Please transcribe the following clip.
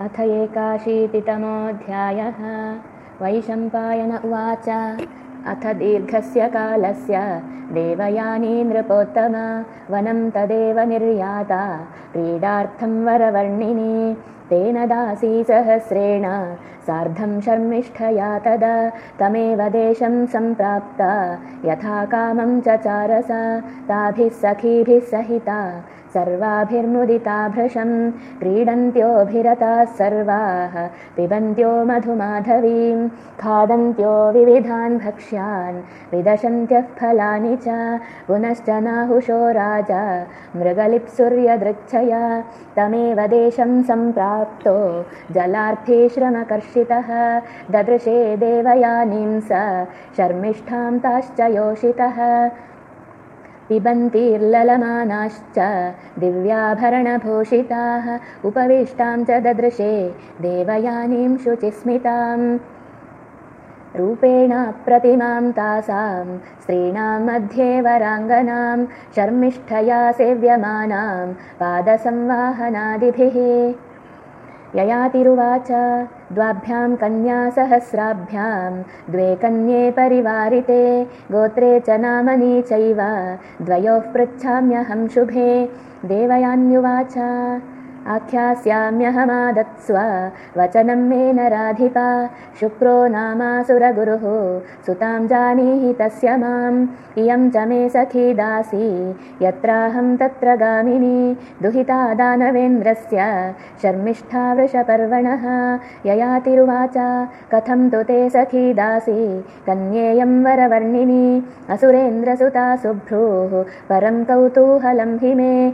अथ एकाशीतितमोऽध्यायः। वैशम्पायन उवाच। अथ दीर्घस्य कालस्य। देवयानी नृपोत्तम। वनं तदेव निर्याता। क्रीडार्थं वरवर्णिनी तेन दासी सहस्रेण। सार्धं शर्मिष्ठया तदा तमेव देशं सम्प्राप्ता। यथा कामं चचारस ताभिः सखीभिः सहिता। सर्वाभिर्मुदिता भृशं क्रीडन्त्योऽभिरताः सर्वाः। पिबन्त्यो मधुमाधवीं खादन्त्यो विविधान् भक्ष्यान्। विदशन्त्यः फलानि च पुनश्च नाहुषो राजा। मृगलिप्सुर्यदृच्छया तमेव देशं सम्प्राप्तो जलार्थी श्रमकर्षितः। ददृशे देवयानीं स शर्मिष्ठां ताश्च योषितः। पिबन्तीर्ललमानाश्च दिव्याभरणभूषिताः। उपविष्टां च ददृशे देवयानीं शुचिस्मिताम्। रूपेण प्रतिमां तासां स्त्रीणां मध्ये वराङ्गनां शर्मिष्ठया सेव्यमानां पादसंवाहनादिभिः ययातिरुवाच। द्वाभ्यां कन्यासहस्राभ्यां द्वे कन्ये परिवारिते गोत्रे च नामनी चैव द्वयोः पृच्छाम्यहं शुभे। देवयान्युवाच आख्यास्याम्यहमादत्स्व। वचनं मे न राधिपा शुक्रो नामासुरगुरुः। सुतां जानीहि तस्य माम्। इयं च मे सखी दासी। यत्राहं तत्र गामिनी। दुहिता दानवेन्द्रस्य। शर्मिष्ठा वृषपर्वणः। ययातिरुवाच कथं तु ते सखी दासी। कन्येयं वरवर्णिनी। असुरेन्द्रसुता सुभ्रूः। परं कौतूहलं हि मे